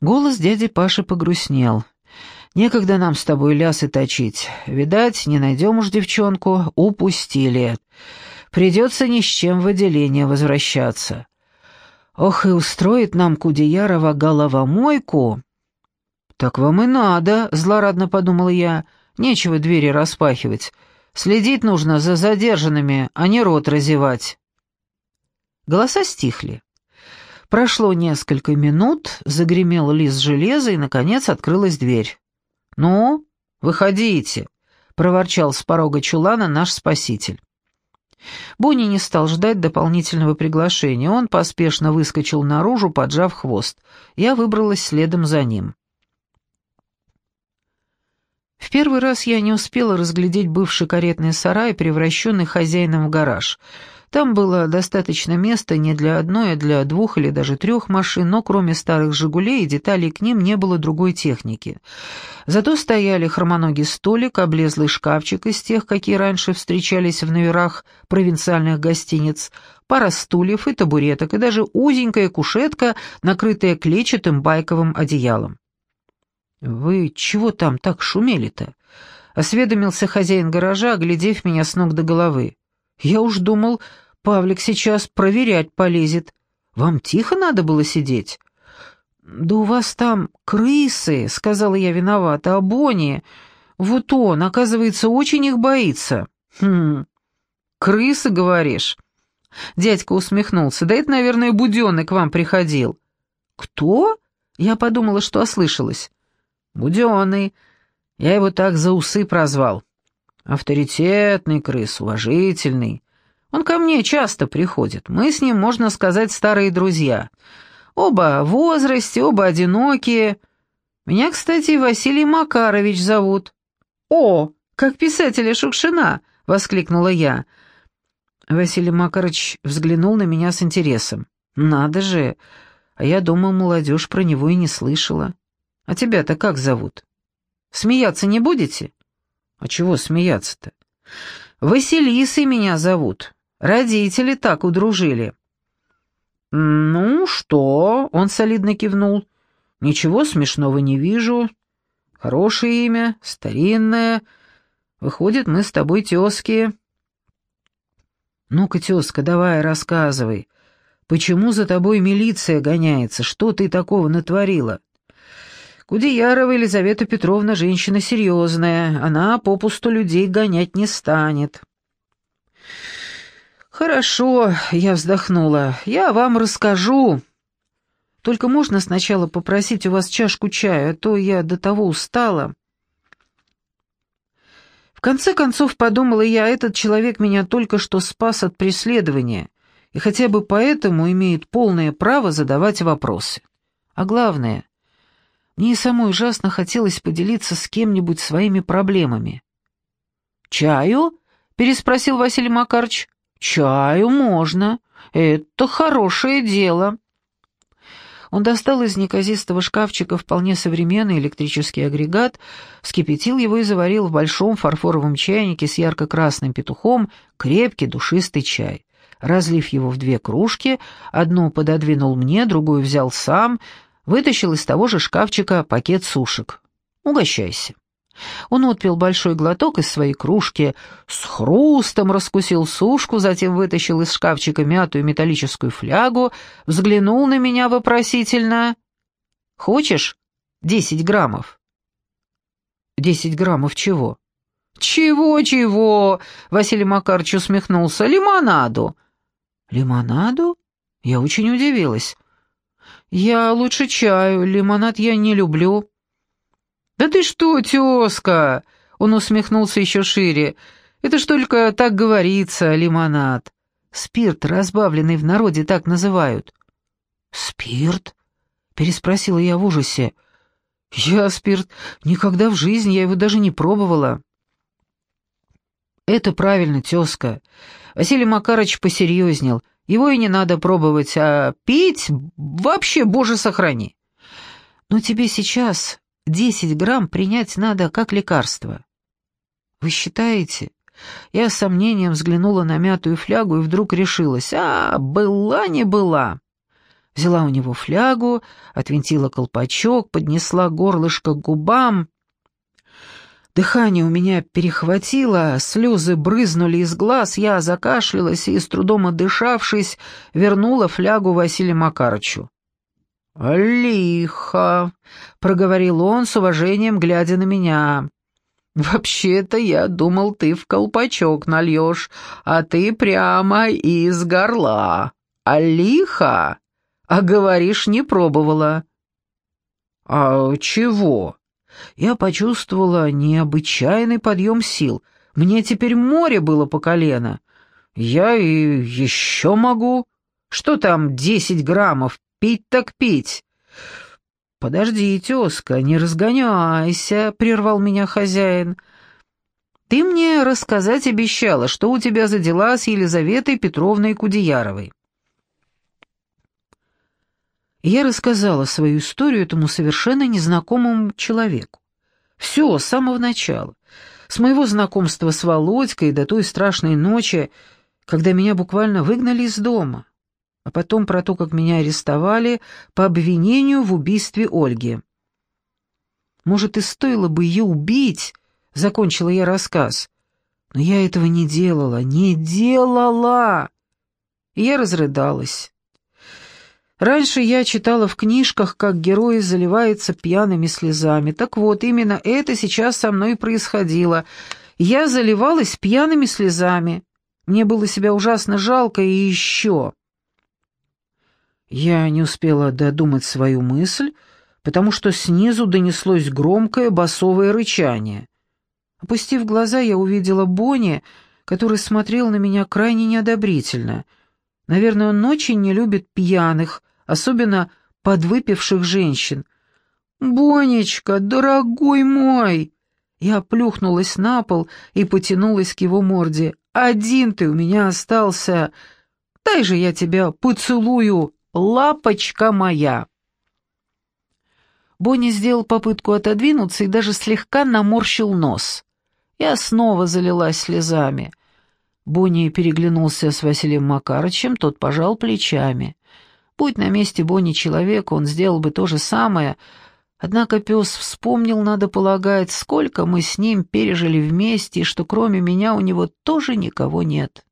Голос дяди Паши погрустнел. «Некогда нам с тобой лясы точить. Видать, не найдем уж девчонку, упустили. Придется ни с чем в отделение возвращаться. Ох, и устроит нам Кудеярова головомойку!» «Так вам и надо», — злорадно подумал я. «Нечего двери распахивать. Следить нужно за задержанными, а не рот разевать». Голоса стихли. Прошло несколько минут, загремел лист железа, и, наконец, открылась дверь. «Ну, выходите», — проворчал с порога чулана наш спаситель. Бонни не стал ждать дополнительного приглашения. Он поспешно выскочил наружу, поджав хвост. Я выбралась следом за ним. В первый раз я не успела разглядеть бывший каретный сарай, превращенный хозяином в гараж. Там было достаточно места не для одной, а для двух или даже трех машин, но кроме старых «Жигулей» и деталей к ним не было другой техники. Зато стояли хромоногий столик, облезлый шкафчик из тех, какие раньше встречались в номерах провинциальных гостиниц, пара стульев и табуреток, и даже узенькая кушетка, накрытая клетчатым байковым одеялом. «Вы чего там так шумели-то?» — осведомился хозяин гаража, оглядев меня с ног до головы. «Я уж думал, Павлик сейчас проверять полезет. Вам тихо надо было сидеть?» «Да у вас там крысы», — сказала я виновата, — «а Бонни, вот он, оказывается, очень их боится». «Хм, крысы, говоришь?» Дядька усмехнулся. «Да это, наверное, Буденный к вам приходил». «Кто?» Я подумала, что ослышалась. Буденный. Я его так за усы прозвал. Авторитетный крыс, уважительный. Он ко мне часто приходит. Мы с ним, можно сказать, старые друзья. Оба в возрасте, оба одинокие. Меня, кстати, Василий Макарович зовут. «О, как писателя Шукшина!» — воскликнула я. Василий Макарович взглянул на меня с интересом. «Надо же! А я думал, молодежь про него и не слышала». А тебя-то как зовут? Смеяться не будете? А чего смеяться-то? Василисой меня зовут. Родители так удружили. Ну что? Он солидно кивнул. Ничего смешного не вижу. Хорошее имя, старинное. Выходит, мы с тобой тезки. Ну-ка, тезка, давай рассказывай. Почему за тобой милиция гоняется? Что ты такого натворила? Кудеярова Елизавета Петровна женщина серьезная, она попусту людей гонять не станет. «Хорошо», — я вздохнула, — «я вам расскажу. Только можно сначала попросить у вас чашку чая, а то я до того устала». В конце концов, подумала я, этот человек меня только что спас от преследования, и хотя бы поэтому имеет полное право задавать вопросы. А главное, мне самой ужасно хотелось поделиться с кем-нибудь своими проблемами. «Чаю?» — переспросил Василий Макарович. «Чаю можно. Это хорошее дело». Он достал из неказистого шкафчика вполне современный электрический агрегат, вскипятил его и заварил в большом фарфоровом чайнике с ярко-красным петухом крепкий душистый чай. Разлив его в две кружки, одну пододвинул мне, другую взял сам, вытащил из того же шкафчика пакет сушек. «Угощайся». Он отпил большой глоток из своей кружки, с хрустом раскусил сушку, затем вытащил из шкафчика мятую металлическую флягу, взглянул на меня вопросительно. «Хочешь? Десять граммов». «Десять граммов чего?» «Чего-чего?» — Василий Макарович усмехнулся. «Лимонаду». «Лимонаду?» Я очень удивилась. «Я лучше чаю, лимонад я не люблю». «Да ты что, тезка!» — он усмехнулся еще шире. «Это ж только так говорится, лимонад. Спирт, разбавленный в народе, так называют». «Спирт?» — переспросила я в ужасе. «Я спирт. Никогда в жизни я его даже не пробовала». «Это правильно, тезка». Василий Макарович посерьезнел — его и не надо пробовать, а пить вообще, боже, сохрани. Но тебе сейчас десять грамм принять надо как лекарство. Вы считаете? Я с сомнением взглянула на мятую флягу и вдруг решилась. А, была не была. Взяла у него флягу, отвинтила колпачок, поднесла горлышко к губам. Дыхание у меня перехватило, слезы брызнули из глаз, я закашлялась и, с трудом отдышавшись, вернула флягу Василию Макарычу. «Лихо», — проговорил он с уважением, глядя на меня. «Вообще-то я думал, ты в колпачок нальешь, а ты прямо из горла. А лихо? А говоришь, не пробовала». «А чего?» Я почувствовала необычайный подъем сил. Мне теперь море было по колено. Я и еще могу. Что там десять граммов? Пить так пить. «Подожди, тезка, не разгоняйся», — прервал меня хозяин. «Ты мне рассказать обещала, что у тебя за дела с Елизаветой Петровной Кудеяровой». Я рассказала свою историю этому совершенно незнакомому человеку. Все, с самого начала. С моего знакомства с Володькой до той страшной ночи, когда меня буквально выгнали из дома а потом про то, как меня арестовали по обвинению в убийстве Ольги. Может, и стоило бы ее убить, закончила я рассказ. Но я этого не делала, не делала. И я разрыдалась. Раньше я читала в книжках, как герои заливаются пьяными слезами. Так вот, именно это сейчас со мной происходило. Я заливалась пьяными слезами. Мне было себя ужасно жалко и еще... Я не успела додумать свою мысль, потому что снизу донеслось громкое басовое рычание. Опустив глаза, я увидела Бонни, который смотрел на меня крайне неодобрительно. Наверное, он очень не любит пьяных, особенно подвыпивших женщин. «Бонечка, дорогой мой!» Я плюхнулась на пол и потянулась к его морде. «Один ты у меня остался! Дай же я тебя поцелую!» «Лапочка моя!» Бонни сделал попытку отодвинуться и даже слегка наморщил нос. Я снова залилась слезами. Бонни переглянулся с Василием Макарычем, тот пожал плечами. Будь на месте Бонни человек, он сделал бы то же самое, однако пес вспомнил, надо полагать, сколько мы с ним пережили вместе, и что кроме меня у него тоже никого нет.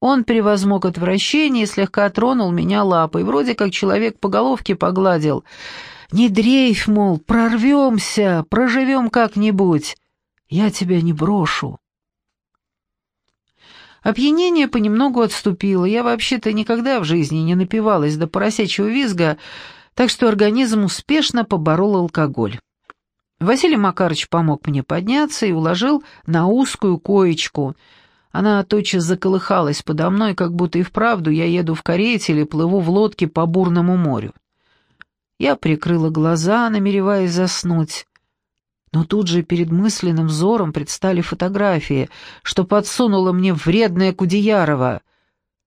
Он превозмог отвращение и слегка тронул меня лапой, вроде как человек по головке погладил. «Не дрейф, мол, прорвемся, проживем как-нибудь. Я тебя не брошу». Опьянение понемногу отступило. Я вообще-то никогда в жизни не напивалась до поросячьего визга, так что организм успешно поборол алкоголь. Василий Макарович помог мне подняться и уложил на узкую коечку — она тотчас заколыхалась подо мной, как будто и вправду я еду в карете или плыву в лодке по бурному морю. Я прикрыла глаза, намереваясь заснуть. Но тут же перед мысленным взором предстали фотографии, что подсунула мне вредная Кудеярова.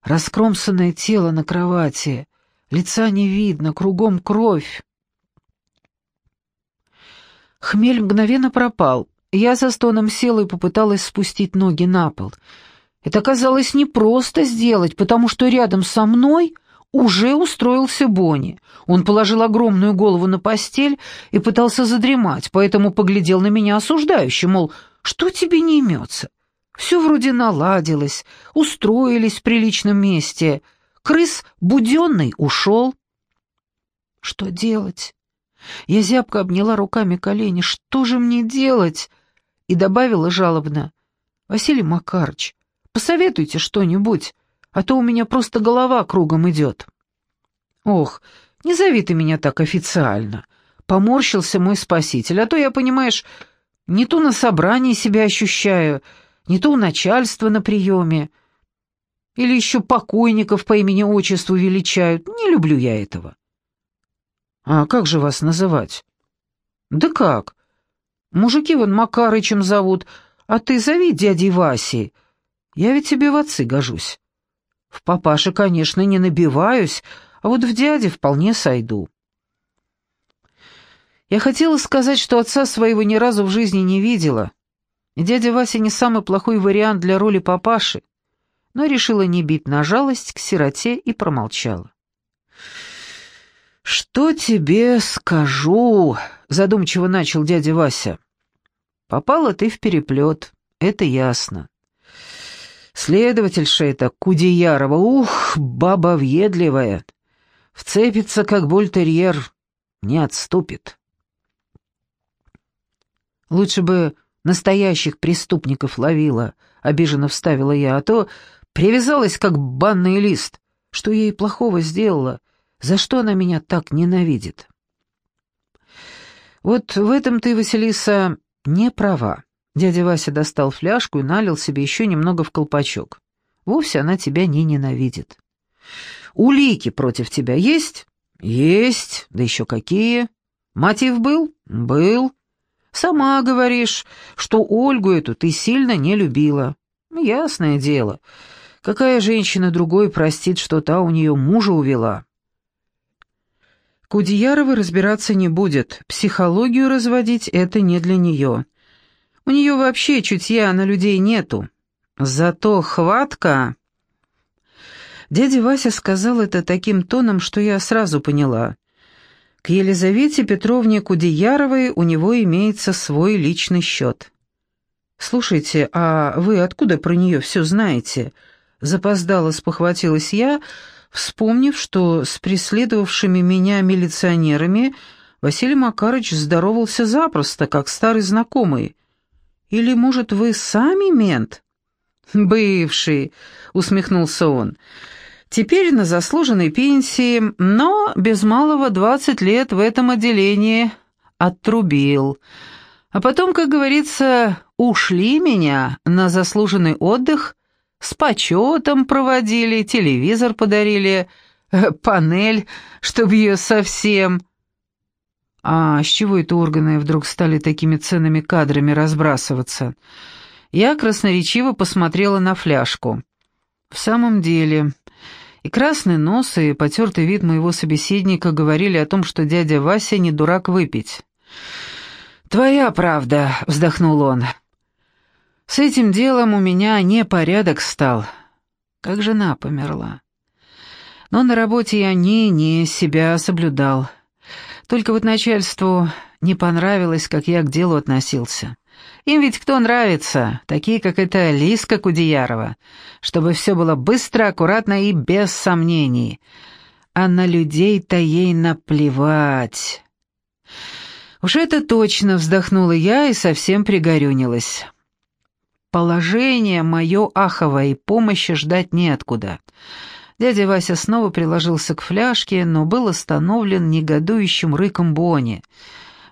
Раскромсанное тело на кровати, лица не видно, кругом кровь. Хмель мгновенно пропал. Я со стоном села и попыталась спустить ноги на пол. Это казалось непросто сделать, потому что рядом со мной уже устроился Бонни. Он положил огромную голову на постель и пытался задремать, поэтому поглядел на меня осуждающе, мол, что тебе не имется? Все вроде наладилось, устроились в приличном месте. Крыс буденный ушел. Что делать? Я зябко обняла руками колени. Что же мне делать? И добавила жалобно. «Василий Макарыч, посоветуйте что-нибудь, а то у меня просто голова кругом идет». «Ох, не зови ты меня так официально», — поморщился мой спаситель, «а то я, понимаешь, не то на собрании себя ощущаю, не то у начальства на приеме, или еще покойников по имени-отчеству величают. Не люблю я этого». «А как же вас называть?» «Да как? Мужики вон Макарычем зовут, а ты зови дядей Васей. Я ведь тебе в отцы гожусь. В папаше, конечно, не набиваюсь, а вот в дяде вполне сойду. Я хотела сказать, что отца своего ни разу в жизни не видела. Дядя Вася не самый плохой вариант для роли папаши, но решила не бить на жалость к сироте и промолчала. «Что тебе скажу?» — задумчиво начал дядя Вася. «Попала ты в переплет, это ясно. Следовательша это Кудеярова, ух, баба въедливая. Вцепится, как бультерьер, не отступит. Лучше бы настоящих преступников ловила, обиженно вставила я, а то привязалась, как банный лист. Что ей плохого сделала? За что она меня так ненавидит? Вот в этом ты, Василиса, не права. Дядя Вася достал фляжку и налил себе еще немного в колпачок. Вовсе она тебя не ненавидит. Улики против тебя есть? Есть, да еще какие. Мотив был? Был. Сама говоришь, что Ольгу эту ты сильно не любила. Ясное дело. Какая женщина другой простит, что та у нее мужа увела? Кудеярова разбираться не будет. Психологию разводить — это не для нее. У нее вообще чутья на людей нету. Зато хватка... Дядя Вася сказал это таким тоном, что я сразу поняла. К Елизавете Петровне Кудеяровой у него имеется свой личный счет. «Слушайте, а вы откуда про нее все знаете?» Запоздало спохватилась я, вспомнив, что с преследовавшими меня милиционерами Василий Макарыч здоровался запросто, как старый знакомый. Или, может, вы сами мент?» «Бывший», — усмехнулся он. «Теперь на заслуженной пенсии, но без малого двадцать лет в этом отделении отрубил. А потом, как говорится, ушли меня на заслуженный отдых, с почетом проводили, телевизор подарили, э, панель, чтобы ее совсем...» А с чего это органы вдруг стали такими ценными кадрами разбрасываться? Я красноречиво посмотрела на фляжку. В самом деле, и красный нос, и потертый вид моего собеседника говорили о том, что дядя Вася не дурак выпить. «Твоя правда», — вздохнул он. «С этим делом у меня непорядок стал. Как жена померла. Но на работе я не-не себя соблюдал». Только вот начальству не понравилось, как я к делу относился. Им ведь кто нравится, такие, как эта Лиска Кудеярова, чтобы все было быстро, аккуратно и без сомнений. А на людей-то ей наплевать. Уж это точно вздохнула я и совсем пригорюнилась. Положение мое аховое, помощи ждать неоткуда. Дядя Вася снова приложился к фляжке, но был остановлен негодующим рыком Бони.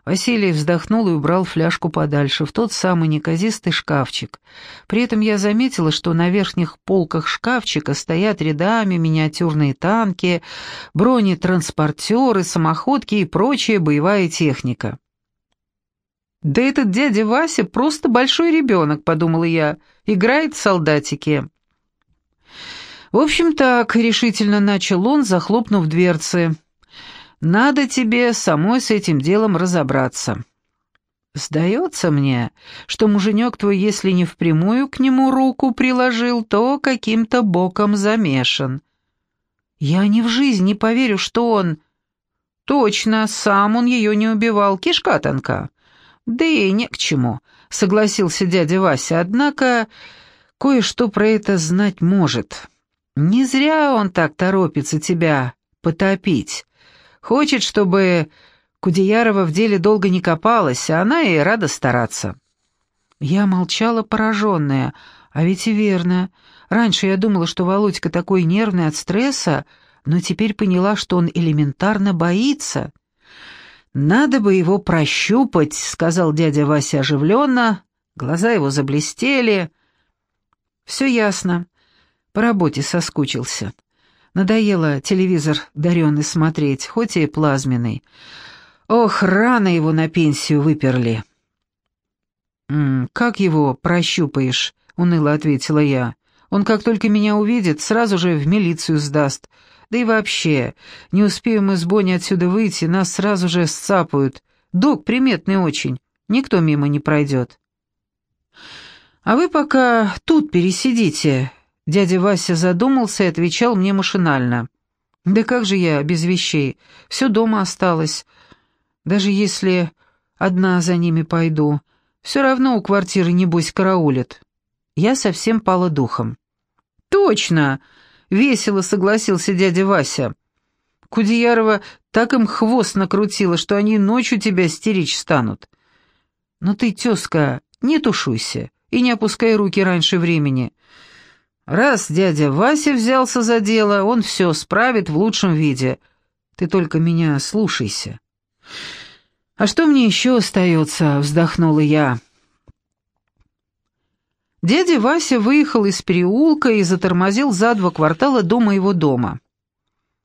Василий вздохнул и убрал фляжку подальше, в тот самый неказистый шкафчик. При этом я заметила, что на верхних полках шкафчика стоят рядами миниатюрные танки, бронетранспортеры, самоходки и прочая боевая техника. «Да этот дядя Вася просто большой ребенок», — подумала я, — «играет в солдатики». «В общем так», — решительно начал он, захлопнув дверцы. «Надо тебе самой с этим делом разобраться». «Сдается мне, что муженек твой, если не впрямую к нему руку приложил, то каким-то боком замешан». «Я ни в жизнь не поверю, что он...» «Точно, сам он ее не убивал, кишка тонка». «Да и не к чему», — согласился дядя Вася, «однако кое-что про это знать может». Не зря он так торопится тебя потопить. Хочет, чтобы Кудеярова в деле долго не копалась, а она и рада стараться». Я молчала пораженная, а ведь и верно. Раньше я думала, что Володька такой нервный от стресса, но теперь поняла, что он элементарно боится. «Надо бы его прощупать», — сказал дядя Вася оживленно. Глаза его заблестели. «Все ясно. По работе соскучился. Надоело телевизор даренный смотреть, хоть и плазменный. Ох, рано его на пенсию выперли. «М как его прощупаешь?» — уныло ответила я. «Он как только меня увидит, сразу же в милицию сдаст. Да и вообще, не успеем мы с Бонни отсюда выйти, нас сразу же сцапают. Док приметный очень, никто мимо не пройдет». «А вы пока тут пересидите, Дядя Вася задумался и отвечал мне машинально. «Да как же я без вещей? Все дома осталось. Даже если одна за ними пойду, все равно у квартиры, небось, караулят». Я совсем пала духом. «Точно!» — весело согласился дядя Вася. Кудеярова так им хвост накрутила, что они ночью тебя стеречь станут. Но ты, тезка, не тушуйся и не опускай руки раньше времени. Раз дядя Вася взялся за дело, он все справит в лучшем виде. Ты только меня слушайся. А что мне еще остается, вздохнула я. Дядя Вася выехал из переулка и затормозил за два квартала до моего дома.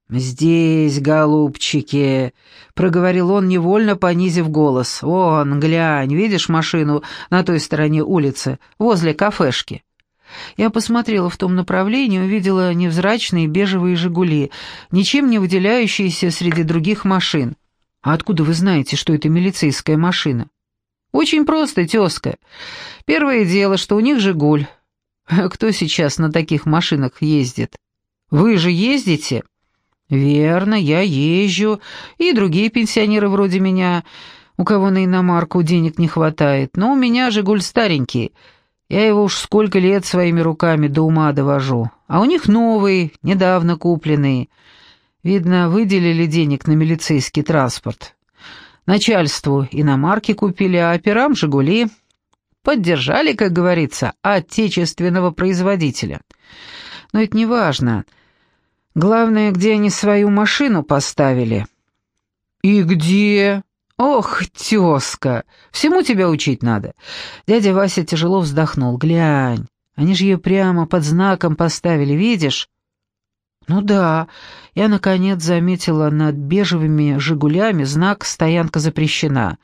«Здесь, голубчики», — проговорил он, невольно понизив голос. «Вон, глянь, видишь машину на той стороне улицы, возле кафешки?» Я посмотрела в том направлении, увидела невзрачные бежевые «Жигули», ничем не выделяющиеся среди других машин. «А откуда вы знаете, что это милицейская машина?» «Очень просто, тезка. Первое дело, что у них «Жигуль». Кто сейчас на таких машинах ездит? Вы же ездите?» «Верно, я езжу, и другие пенсионеры вроде меня, у кого на иномарку денег не хватает, но у меня «Жигуль» старенький, я его уж сколько лет своими руками до ума довожу, а у них новый, недавно купленный. Видно, выделили денег на милицейский транспорт. Начальству иномарки купили, а операм «Жигули». Поддержали, как говорится, отечественного производителя. Но это не важно. Главное, где они свою машину поставили. «И где?» «Ох, тезка, всему тебя учить надо». Дядя Вася тяжело вздохнул. «Глянь, они же ее прямо под знаком поставили, видишь?» «Ну да, я, наконец, заметила над бежевыми «Жигулями» знак «Стоянка запрещена».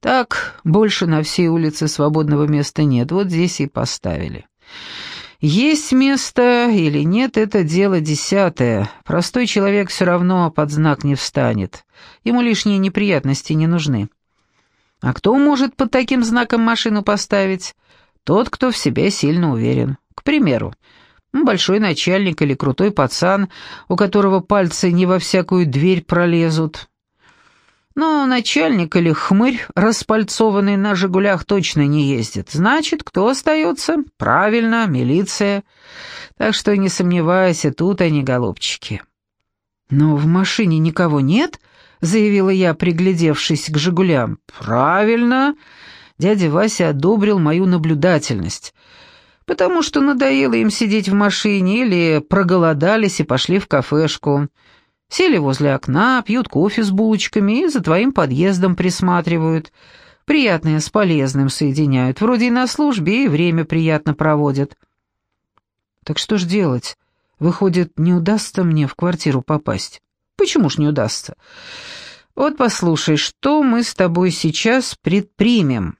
Так, больше на всей улице свободного места нет, вот здесь и поставили. Есть место или нет, это дело десятое. Простой человек все равно под знак не встанет. Ему лишние неприятности не нужны. А кто может под таким знаком машину поставить? Тот, кто в себе сильно уверен. К примеру, большой начальник или крутой пацан, у которого пальцы не во всякую дверь пролезут. Но начальник или хмырь, распальцованный на «Жигулях», точно не ездит. Значит, кто остается? Правильно, милиция. Так что не сомневайся, тут они, голубчики. «Но в машине никого нет?» — заявила я, приглядевшись к «Жигулям». «Правильно!» — дядя Вася одобрил мою наблюдательность. «Потому что надоело им сидеть в машине или проголодались и пошли в кафешку». Сели возле окна, пьют кофе с булочками и за твоим подъездом присматривают. Приятное с полезным соединяют. Вроде и на службе, и время приятно проводят. Так что ж делать? Выходит, не удастся мне в квартиру попасть? Почему ж не удастся? Вот послушай, что мы с тобой сейчас предпримем.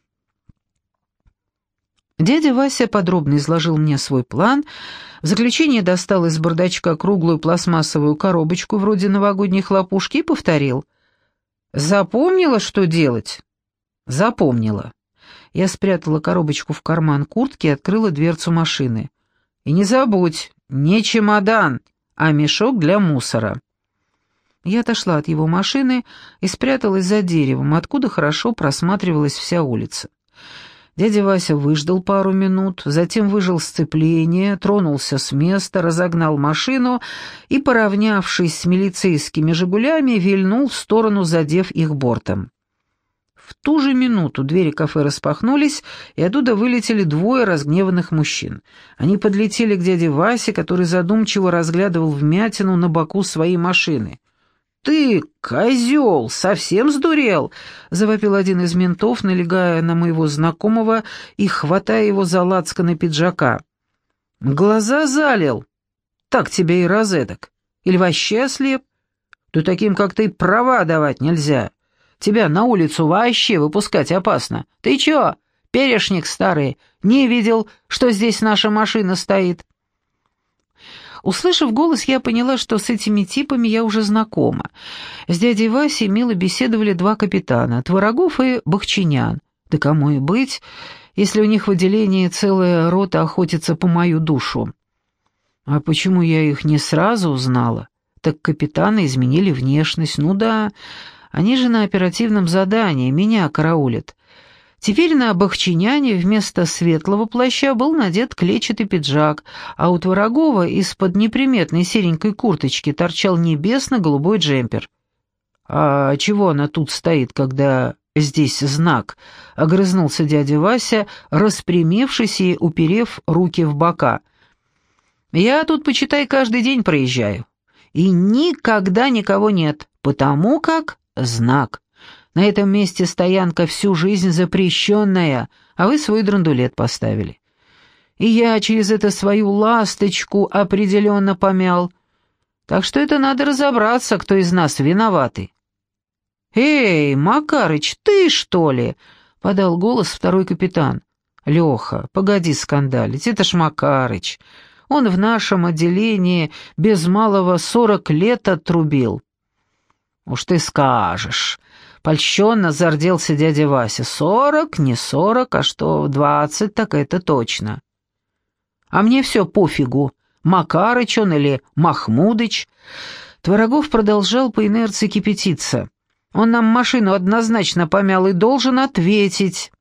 Дядя Вася подробно изложил мне свой план, в заключение достал из бардачка круглую пластмассовую коробочку вроде новогодней хлопушки и повторил. «Запомнила, что делать?» «Запомнила». Я спрятала коробочку в карман куртки и открыла дверцу машины. «И не забудь, не чемодан, а мешок для мусора». Я отошла от его машины и спряталась за деревом, откуда хорошо просматривалась вся улица. Дядя Вася выждал пару минут, затем выжил сцепление, тронулся с места, разогнал машину и, поравнявшись с милицейскими «Жигулями», вильнул в сторону, задев их бортом. В ту же минуту двери кафе распахнулись, и оттуда вылетели двое разгневанных мужчин. Они подлетели к дяде Васе, который задумчиво разглядывал вмятину на боку своей машины. «Ты, козел, совсем сдурел?» — завопил один из ментов, налегая на моего знакомого и хватая его за лацканы пиджака. «Глаза залил. Так тебе и розеток. Или вообще ослеп? Ты таким, как ты, права давать нельзя. Тебя на улицу вообще выпускать опасно. Ты чё, перешник старый, не видел, что здесь наша машина стоит?» Услышав голос, я поняла, что с этими типами я уже знакома. С дядей Васей мило беседовали два капитана, Творогов и Бахчинян. Да кому и быть, если у них в отделении целая рота охотится по мою душу. А почему я их не сразу узнала? так капитаны изменили внешность. Ну да, они же на оперативном задании, меня караулят. Теперь на Бахчиняне вместо светлого плаща был надет клетчатый пиджак, а у Творогова из-под неприметной серенькой курточки торчал небесно-голубой джемпер. «А чего она тут стоит, когда здесь знак?» — огрызнулся дядя Вася, распрямившись и уперев руки в бока. «Я тут, почитай, каждый день проезжаю. И никогда никого нет, потому как знак. На этом месте стоянка всю жизнь запрещенная, а вы свой драндулет поставили. И я через это свою ласточку определенно помял. Так что это надо разобраться, кто из нас виноватый. «Эй, Макарыч, ты что ли?» — подал голос второй капитан. «Леха, погоди скандалить, это ж Макарыч. Он в нашем отделении без малого сорок лет отрубил». «Уж ты скажешь», — польщенно зарделся дядя Вася. «Сорок, не сорок, а что двадцать, так это точно». «А мне все пофигу, Макарыч он или Махмудыч». Творогов продолжал по инерции кипятиться. Он нам машину однозначно помял и должен ответить.